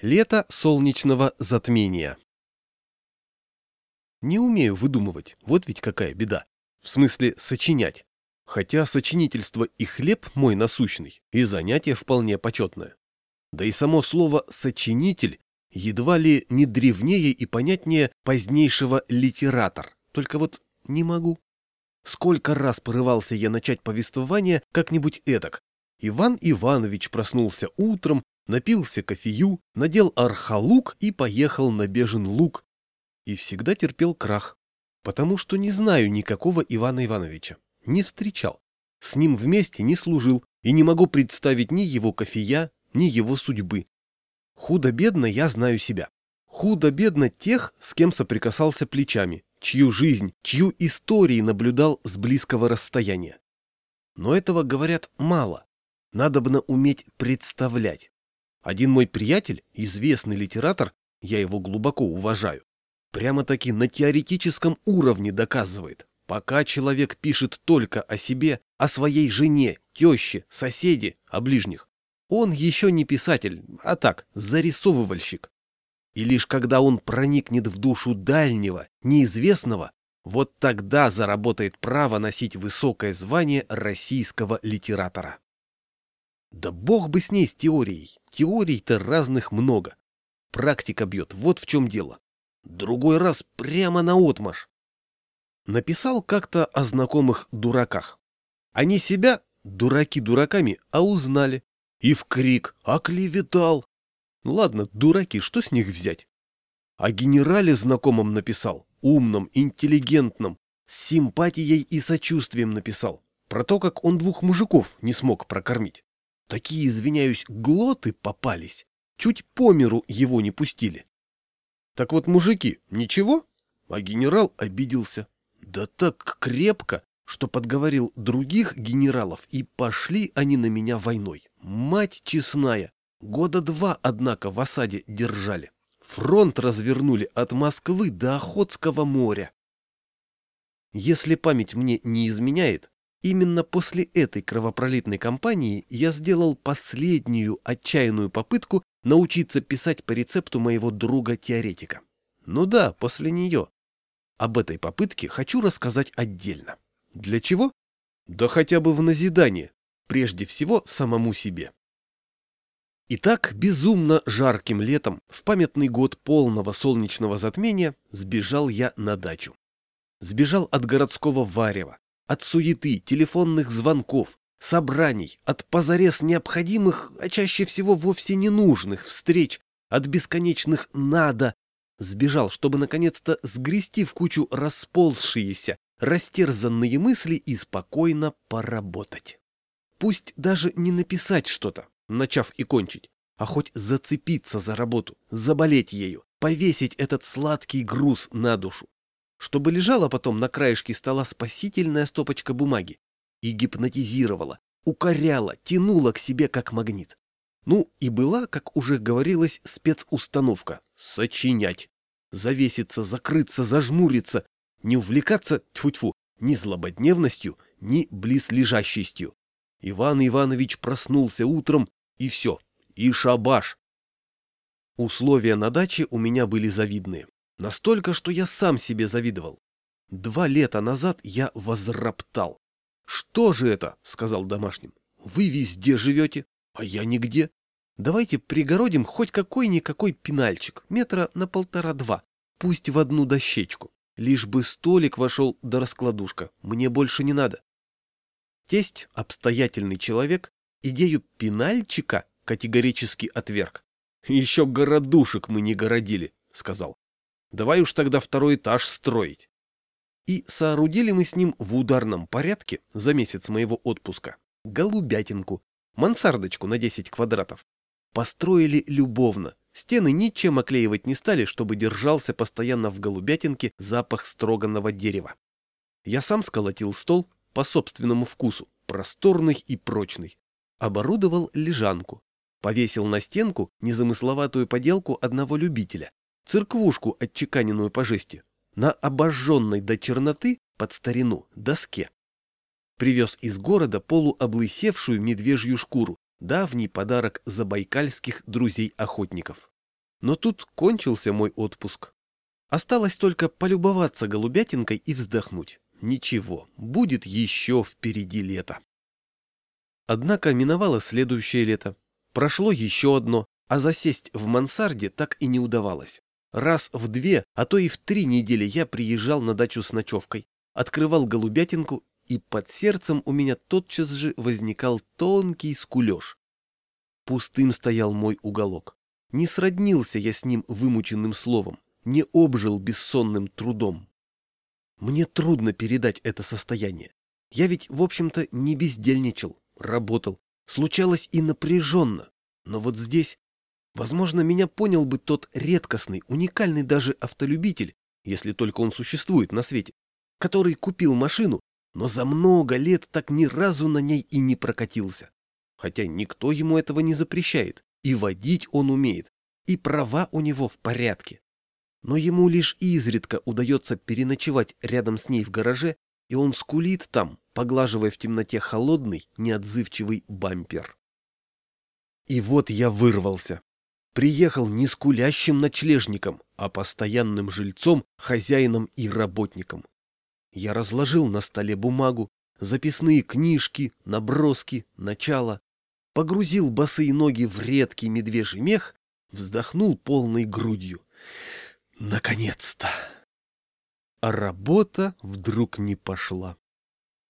Лето солнечного затмения. Не умею выдумывать, вот ведь какая беда. В смысле сочинять. Хотя сочинительство и хлеб мой насущный, и занятие вполне почетное. Да и само слово «сочинитель» едва ли не древнее и понятнее позднейшего «литератор». Только вот не могу. Сколько раз порывался я начать повествование как-нибудь этак. Иван Иванович проснулся утром, напился кофею, надел архалук и поехал на бежен луг. И всегда терпел крах, потому что не знаю никакого Ивана Ивановича, не встречал. С ним вместе не служил и не могу представить ни его кофея, ни его судьбы. Худо-бедно я знаю себя. Худо-бедно тех, с кем соприкасался плечами, чью жизнь, чью истории наблюдал с близкого расстояния. Но этого, говорят, мало. Надобно уметь представлять. Один мой приятель, известный литератор, я его глубоко уважаю, прямо-таки на теоретическом уровне доказывает, пока человек пишет только о себе, о своей жене, теще, соседе, о ближних, он еще не писатель, а так, зарисовывальщик. И лишь когда он проникнет в душу дальнего, неизвестного, вот тогда заработает право носить высокое звание российского литератора. Да бог бы с ней с теорией. Теорий-то разных много. Практика бьет, вот в чем дело. Другой раз прямо на отмаш. Написал как-то о знакомых дураках. Они себя, дураки дураками, а узнали. И в крик оклеветал. Ну ладно, дураки, что с них взять? О генерале знакомом написал, умном, интеллигентном, с симпатией и сочувствием написал. Про то, как он двух мужиков не смог прокормить. Такие, извиняюсь, глоты попались. Чуть по миру его не пустили. Так вот, мужики, ничего? А генерал обиделся. Да так крепко, что подговорил других генералов, и пошли они на меня войной. Мать честная, года два, однако, в осаде держали. Фронт развернули от Москвы до Охотского моря. Если память мне не изменяет, Именно после этой кровопролитной кампании я сделал последнюю отчаянную попытку научиться писать по рецепту моего друга-теоретика. Ну да, после нее. Об этой попытке хочу рассказать отдельно. Для чего? Да хотя бы в назидание, прежде всего самому себе. Итак, безумно жарким летом, в памятный год полного солнечного затмения, сбежал я на дачу. Сбежал от городского варева, от суеты, телефонных звонков, собраний, от позарез необходимых, а чаще всего вовсе ненужных встреч, от бесконечных «надо», сбежал, чтобы наконец-то сгрести в кучу расползшиеся, растерзанные мысли и спокойно поработать. Пусть даже не написать что-то, начав и кончить, а хоть зацепиться за работу, заболеть ею, повесить этот сладкий груз на душу, чтобы лежала потом на краешке стола спасительная стопочка бумаги и гипнотизировала, укоряла, тянула к себе как магнит. Ну и была, как уже говорилось, спецустановка — сочинять. Завеситься, закрыться, зажмуриться, не увлекаться, тьфу-тьфу, ни злободневностью, ни близлежащестью. Иван Иванович проснулся утром, и все, и шабаш. Условия на даче у меня были завидные. Настолько, что я сам себе завидовал. Два лета назад я возроптал. «Что же это?» — сказал домашним. «Вы везде живете, а я нигде. Давайте пригородим хоть какой-никакой пенальчик, метра на полтора-два, пусть в одну дощечку. Лишь бы столик вошел до раскладушка, мне больше не надо». Тесть, обстоятельный человек, идею пенальчика категорически отверг. «Еще городушек мы не городили», — сказал. Давай уж тогда второй этаж строить. И соорудили мы с ним в ударном порядке за месяц моего отпуска голубятинку, мансардочку на 10 квадратов. Построили любовно. Стены ничем оклеивать не стали, чтобы держался постоянно в голубятинке запах строганного дерева. Я сам сколотил стол по собственному вкусу, просторный и прочный. Оборудовал лежанку. Повесил на стенку незамысловатую поделку одного любителя церквушку, отчеканенную по жести, на обожженной до черноты под старину доске. Привез из города полуоблысевшую медвежью шкуру, давний подарок забайкальских друзей-охотников. Но тут кончился мой отпуск. Осталось только полюбоваться голубятинкой и вздохнуть. Ничего, будет еще впереди лето. Однако миновало следующее лето. Прошло еще одно, а засесть в мансарде так и не удавалось. Раз в две, а то и в три недели я приезжал на дачу с ночевкой, открывал голубятинку, и под сердцем у меня тотчас же возникал тонкий скулеж. Пустым стоял мой уголок. Не сроднился я с ним вымученным словом, не обжил бессонным трудом. Мне трудно передать это состояние. Я ведь, в общем-то, не бездельничал, работал. Случалось и напряженно. Но вот здесь Возможно, меня понял бы тот редкостный, уникальный даже автолюбитель, если только он существует на свете, который купил машину, но за много лет так ни разу на ней и не прокатился. Хотя никто ему этого не запрещает, и водить он умеет, и права у него в порядке. Но ему лишь изредка удается переночевать рядом с ней в гараже, и он скулит там, поглаживая в темноте холодный, неотзывчивый бампер. И вот я вырвался приехал не скулящим ночлежником, а постоянным жильцом, хозяином и работником. Я разложил на столе бумагу, записные книжки, наброски, начало, погрузил босые ноги в редкий медвежий мех, вздохнул полной грудью. Наконец-то! А работа вдруг не пошла.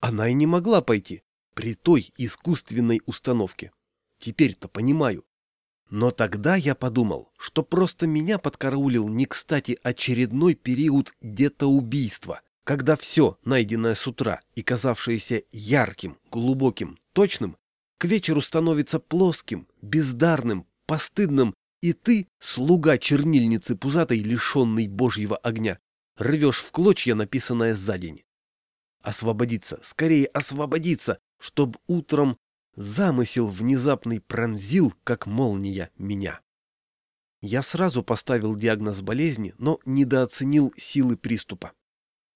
Она и не могла пойти при той искусственной установке. Теперь-то понимаю. Но тогда я подумал, что просто меня подкараулил не кстати очередной период детоубийства, когда все, найденное с утра и казавшееся ярким, глубоким, точным, к вечеру становится плоским, бездарным, постыдным, и ты, слуга чернильницы пузатой, лишенной божьего огня, рвешь в клочья написанное за день. Освободиться, скорее освободиться, чтоб утром Замысел внезапный пронзил, как молния, меня. Я сразу поставил диагноз болезни, но недооценил силы приступа.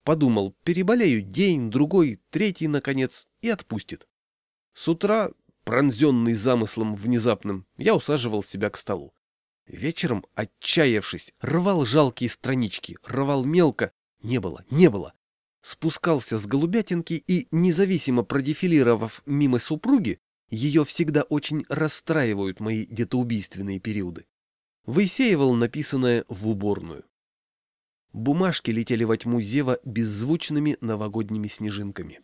Подумал, переболею день, другой, третий, наконец, и отпустит. С утра, пронзенный замыслом внезапным, я усаживал себя к столу. Вечером, отчаявшись, рвал жалкие странички, рвал мелко. Не было, не было. Спускался с голубятинки и, независимо продефилировав мимо супруги, ее всегда очень расстраивают мои детоубийственные периоды. Высеивал написанное в уборную. Бумажки летели во тьму зева беззвучными новогодними снежинками.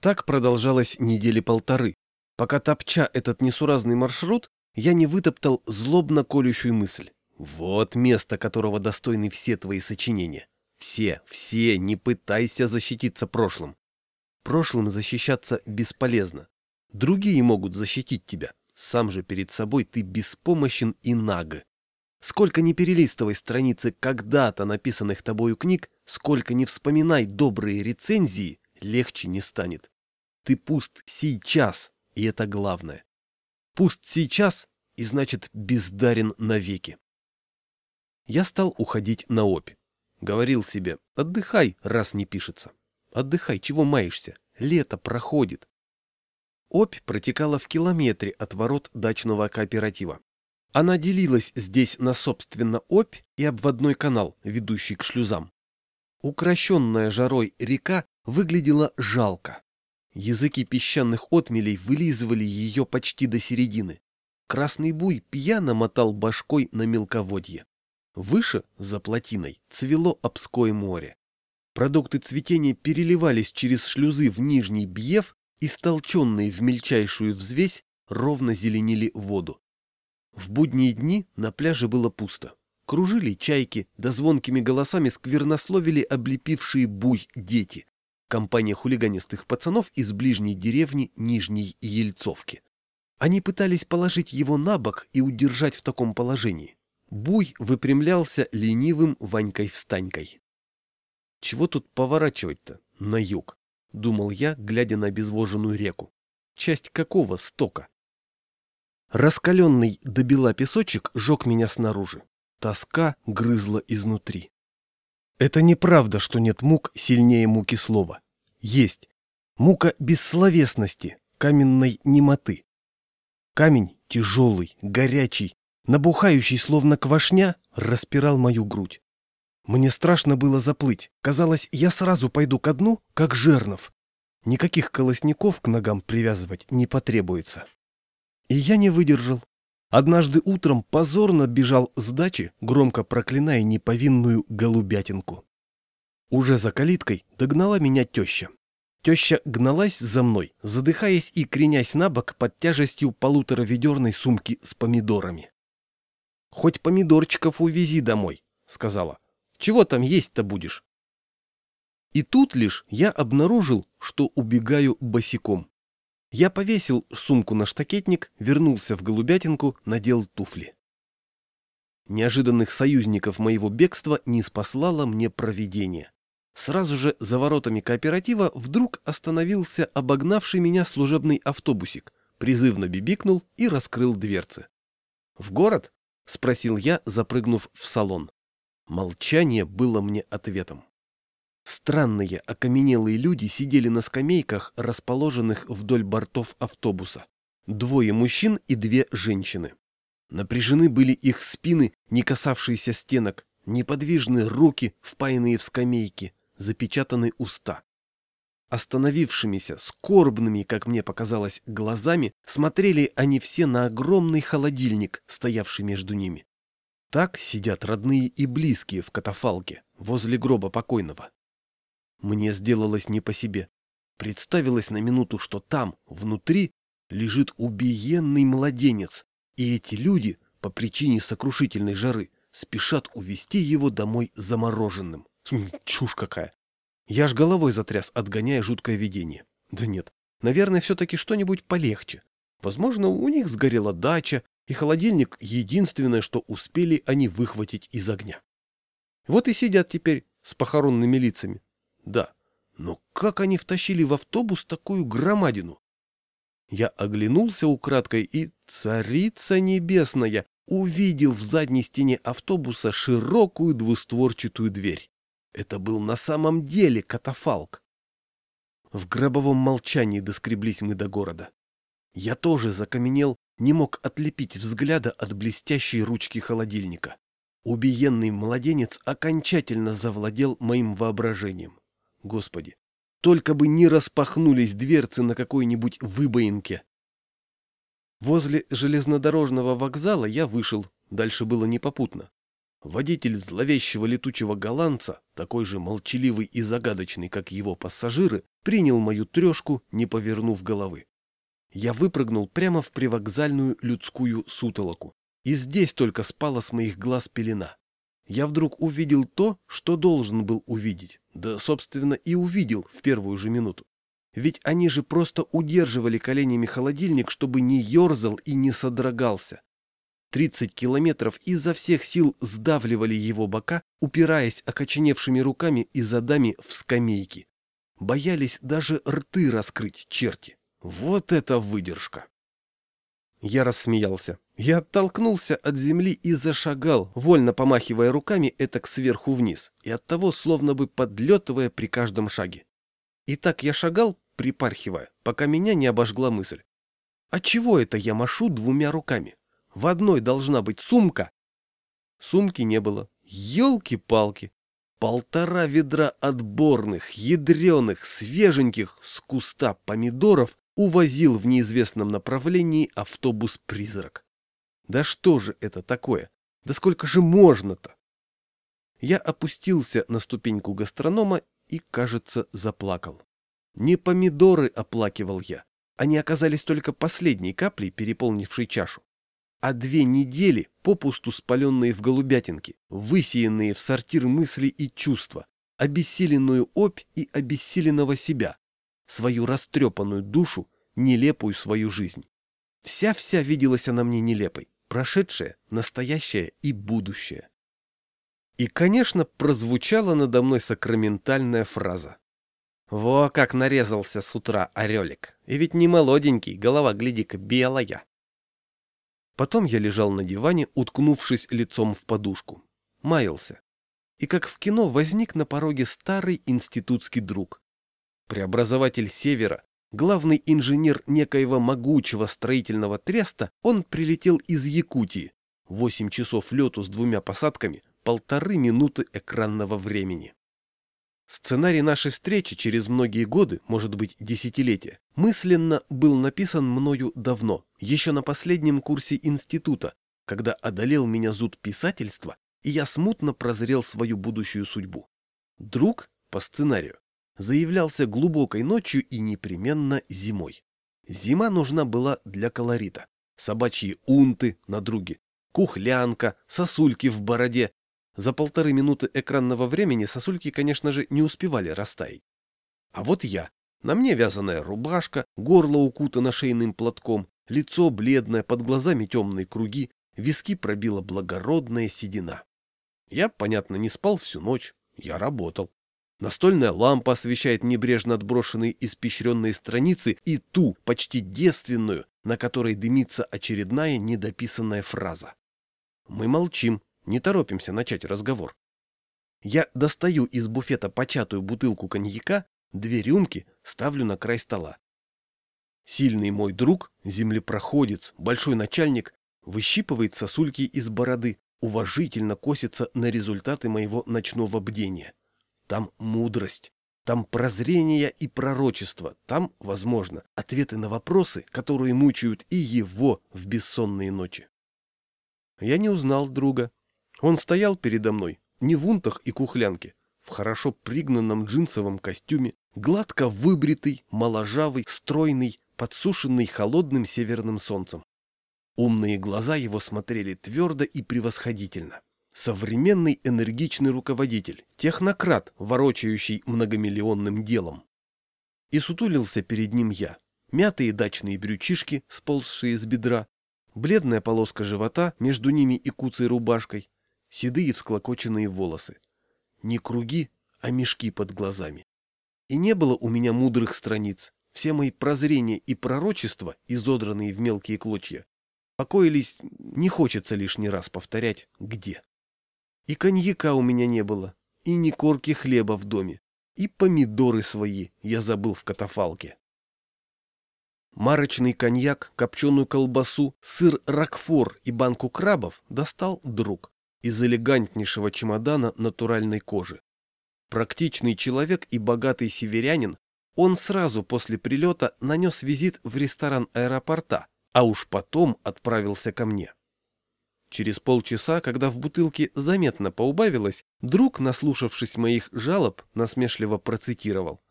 Так продолжалось недели полторы, пока топча этот несуразный маршрут, я не вытоптал злобно колющую мысль. Вот место, которого достойны все твои сочинения. Все, все, не пытайся защититься прошлым. Прошлым защищаться бесполезно. Другие могут защитить тебя. Сам же перед собой ты беспомощен и наг. Сколько не перелистывай страницы когда-то написанных тобою книг, сколько не вспоминай добрые рецензии, легче не станет. Ты пуст сейчас, и это главное. Пуст сейчас, и значит бездарен навеки. Я стал уходить на опь. Говорил себе, отдыхай, раз не пишется. Отдыхай, чего маешься? Лето проходит. Обь протекала в километре от ворот дачного кооператива. Она делилась здесь на собственно Обь и обводной канал, ведущий к шлюзам. Укращенная жарой река выглядела жалко. Языки песчаных отмелей вылизывали ее почти до середины. Красный буй пьяно мотал башкой на мелководье. Выше, за плотиной, цвело Обское море. Продукты цветения переливались через шлюзы в Нижний Бьев и, столченные в мельчайшую взвесь, ровно зеленили воду. В будние дни на пляже было пусто. Кружили чайки, да звонкими голосами сквернословили облепившие буй дети. Компания хулиганистых пацанов из ближней деревни Нижней Ельцовки. Они пытались положить его на бок и удержать в таком положении. Буй выпрямлялся ленивым Ванькой-встанькой. Чего тут поворачивать-то на юг? Думал я, глядя на обезвоженную реку. Часть какого стока? Раскаленный до бела песочек жег меня снаружи. Тоска грызла изнутри. Это неправда, что нет мук сильнее муки слова. Есть. Мука бессловесности, каменной немоты. Камень тяжелый, горячий, набухающий словно квашня, распирал мою грудь. Мне страшно было заплыть. Казалось, я сразу пойду ко дну, как жернов. Никаких колосников к ногам привязывать не потребуется. И я не выдержал. Однажды утром позорно бежал с дачи, громко проклиная неповинную голубятинку. Уже за калиткой догнала меня теща. Теща гналась за мной, задыхаясь и кренясь на бок под тяжестью полутораведерной сумки с помидорами. «Хоть помидорчиков увези домой», — сказала. «Чего там есть-то будешь?» И тут лишь я обнаружил, что убегаю босиком. Я повесил сумку на штакетник, вернулся в голубятинку, надел туфли. Неожиданных союзников моего бегства не спаслало мне провидение. Сразу же за воротами кооператива вдруг остановился обогнавший меня служебный автобусик, призывно бибикнул и раскрыл дверцы. «В город?» — спросил я, запрыгнув в салон. Молчание было мне ответом. Странные окаменелые люди сидели на скамейках, расположенных вдоль бортов автобуса. Двое мужчин и две женщины. Напряжены были их спины, не касавшиеся стенок, неподвижны руки, впаянные в скамейки, запечатаны уста. Остановившимися, скорбными, как мне показалось, глазами смотрели они все на огромный холодильник, стоявший между ними. Так сидят родные и близкие в катафалке, возле гроба покойного. Мне сделалось не по себе. Представилось на минуту, что там, внутри, лежит убиенный младенец, и эти люди, по причине сокрушительной жары, спешат увести его домой замороженным. Хм, чушь какая! Я ж головой затряс, отгоняя жуткое видение. Да нет, наверное, все-таки что-нибудь полегче. Возможно, у них сгорела дача, и холодильник — единственное, что успели они выхватить из огня. Вот и сидят теперь с похоронными лицами, да, но как они втащили в автобус такую громадину? Я оглянулся украдкой и, царица небесная, увидел в задней стене автобуса широкую двустворчатую дверь. Это был на самом деле катафалк. В гробовом молчании доскреблись мы до города. Я тоже закаменел, не мог отлепить взгляда от блестящей ручки холодильника. Убиенный младенец окончательно завладел моим воображением. Господи, только бы не распахнулись дверцы на какой-нибудь выбоинке. Возле железнодорожного вокзала я вышел, дальше было непопутно. Водитель зловещего летучего голландца, такой же молчаливый и загадочный, как его пассажиры, принял мою трешку, не повернув головы. Я выпрыгнул прямо в привокзальную людскую сутолоку, и здесь только спала с моих глаз пелена я вдруг увидел то, что должен был увидеть, да, собственно, и увидел в первую же минуту. Ведь они же просто удерживали коленями холодильник, чтобы не ерзал и не содрогался. Тридцать километров изо всех сил сдавливали его бока, упираясь окоченевшими руками и задами в скамейки. Боялись даже рты раскрыть черти. Вот это выдержка! Я рассмеялся. Я оттолкнулся от земли и зашагал, вольно помахивая руками этак сверху вниз, и оттого словно бы подлетывая при каждом шаге. И так я шагал, припархивая, пока меня не обожгла мысль. А чего это я машу двумя руками? В одной должна быть сумка. Сумки не было. Ёлки-палки. Полтора ведра отборных, ядреных, свеженьких с куста помидоров увозил в неизвестном направлении автобус-призрак. Да что же это такое? Да сколько же можно-то? Я опустился на ступеньку гастронома и, кажется, заплакал. Не помидоры оплакивал я. Они оказались только последней каплей, переполнившей чашу. А две недели, попусту спаленные в голубятинке, высеянные в сортир мысли и чувства, обессиленную опь и обессиленного себя, свою растрепанную душу, нелепую свою жизнь. Вся-вся виделась она мне нелепой, прошедшее, настоящее и будущее. И, конечно, прозвучала надо мной сакраментальная фраза. Во как нарезался с утра орелик. И ведь не молоденький, голова, гляди-ка, белая. Потом я лежал на диване, уткнувшись лицом в подушку. Маялся. И как в кино возник на пороге старый институтский друг. Преобразователь Севера, главный инженер некоего могучего строительного треста, он прилетел из Якутии, Восемь часов лету с двумя посадками, полторы минуты экранного времени. Сценарий нашей встречи через многие годы, может быть десятилетия, мысленно был написан мною давно, еще на последнем курсе института, когда одолел меня зуд писательства, и я смутно прозрел свою будущую судьбу. Друг, по сценарию, заявлялся глубокой ночью и непременно зимой. Зима нужна была для колорита. Собачьи унты на друге, кухлянка, сосульки в бороде, за полторы минуты экранного времени сосульки, конечно же, не успевали растаять. А вот я. На мне вязаная рубашка, горло укутано шейным платком, лицо бледное, под глазами темные круги, виски пробила благородная седина. Я, понятно, не спал всю ночь, я работал. Настольная лампа освещает небрежно отброшенные испещренные страницы и ту, почти девственную, на которой дымится очередная недописанная фраза. Мы молчим, не торопимся начать разговор. Я достаю из буфета початую бутылку коньяка, две рюмки ставлю на край стола. Сильный мой друг, землепроходец, большой начальник, выщипывает сосульки из бороды, уважительно косится на результаты моего ночного бдения. Там мудрость, там прозрение и пророчество, там, возможно, ответы на вопросы, которые мучают и его в бессонные ночи. Я не узнал друга, он стоял передо мной, не в унтах и кухлянке, в хорошо пригнанном джинсовом костюме, гладко выбритый, моложавый, стройный, подсушенный холодным северным солнцем. Умные глаза его смотрели твердо и превосходительно. Современный энергичный руководитель, технократ, ворочающий многомиллионным делом. И сутулился перед ним я. Мятые дачные брючишки, сползшие с бедра, бледная полоска живота между ними и куцей рубашкой, седые всклокоченные волосы. Не круги, а мешки под глазами. И не было у меня мудрых страниц. Все мои прозрения и пророчества, изодранные в мелкие клочья, покоились, не хочется лишний раз повторять, где. И коньяка у меня не было, и ни корки хлеба в доме, и помидоры свои я забыл в катафалке. Марочный коньяк, копченую колбасу, сыр ракфор и банку крабов достал друг из элегантнейшего чемодана натуральной кожи. Практичный человек и богатый северянин, он сразу после прилета нанес визит в ресторан аэропорта, а уж потом отправился ко мне. Через полчаса, когда в бутылке заметно поубавилось, друг, наслушавшись моих жалоб, насмешливо процитировал.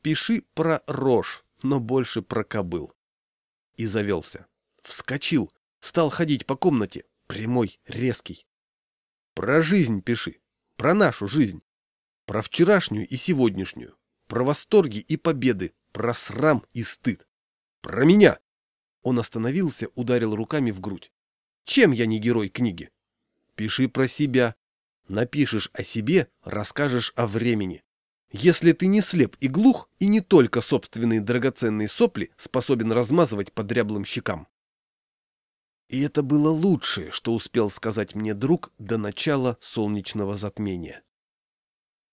«Пиши про рожь, но больше про кобыл». И завелся. Вскочил, стал ходить по комнате, прямой, резкий. Про жизнь пиши. Про нашу жизнь. Про вчерашнюю и сегодняшнюю. Про восторги и победы. Про срам и стыд. Про меня. Он остановился, ударил руками в грудь. Чем я не герой книги? Пиши про себя. Напишешь о себе, расскажешь о времени. Если ты не слеп и глух, и не только собственные драгоценные сопли способен размазывать по дряблым щекам. И это было лучшее, что успел сказать мне друг до начала солнечного затмения.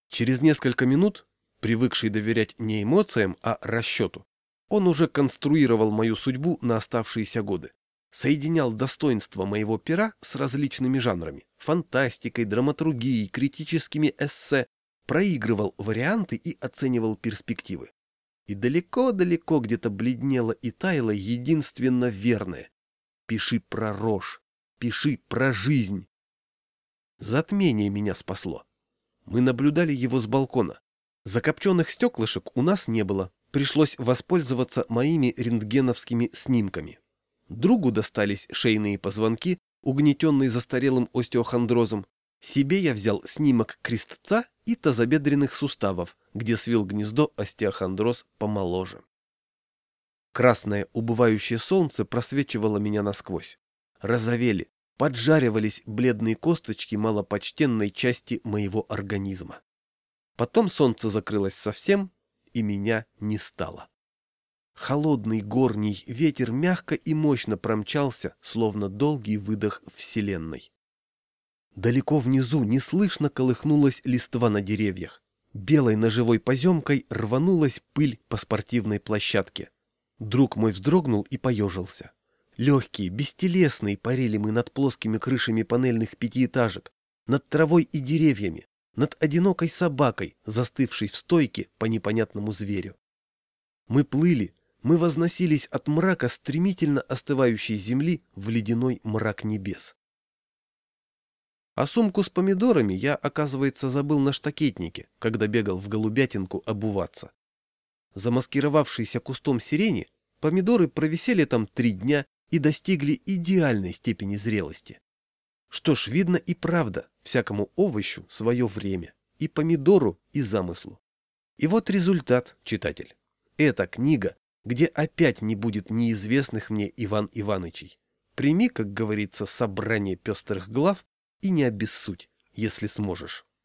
Через несколько минут, привыкший доверять не эмоциям, а расчету, он уже конструировал мою судьбу на оставшиеся годы. Соединял достоинства моего пера с различными жанрами – фантастикой, драматургией, критическими эссе, проигрывал варианты и оценивал перспективы. И далеко-далеко где-то бледнело и таяло единственно верное Пиши про рожь, пиши про жизнь. Затмение меня спасло. Мы наблюдали его с балкона. Закопченных стеклышек у нас не было. Пришлось воспользоваться моими рентгеновскими снимками. Другу достались шейные позвонки, угнетенные застарелым остеохондрозом. Себе я взял снимок крестца и тазобедренных суставов, где свил гнездо остеохондроз помоложе. Красное убывающее солнце просвечивало меня насквозь. Розовели, поджаривались бледные косточки малопочтенной части моего организма. Потом солнце закрылось совсем, и меня не стало. Холодный горний ветер мягко и мощно промчался, словно долгий выдох вселенной. Далеко внизу неслышно колыхнулась листва на деревьях. Белой ножевой поземкой рванулась пыль по спортивной площадке. Друг мой вздрогнул и поежился. Легкие, бестелесные парили мы над плоскими крышами панельных пятиэтажек, над травой и деревьями, над одинокой собакой, застывшей в стойке по непонятному зверю. Мы плыли, мы возносились от мрака стремительно остывающей земли в ледяной мрак небес. А сумку с помидорами я, оказывается, забыл на штакетнике, когда бегал в голубятинку обуваться. Замаскировавшиеся кустом сирени, помидоры провисели там три дня и достигли идеальной степени зрелости. Что ж, видно и правда, всякому овощу свое время, и помидору, и замыслу. И вот результат, читатель. Эта книга, где опять не будет неизвестных мне Иван Иванычей. Прими, как говорится, собрание пестрых глав и не обессудь, если сможешь.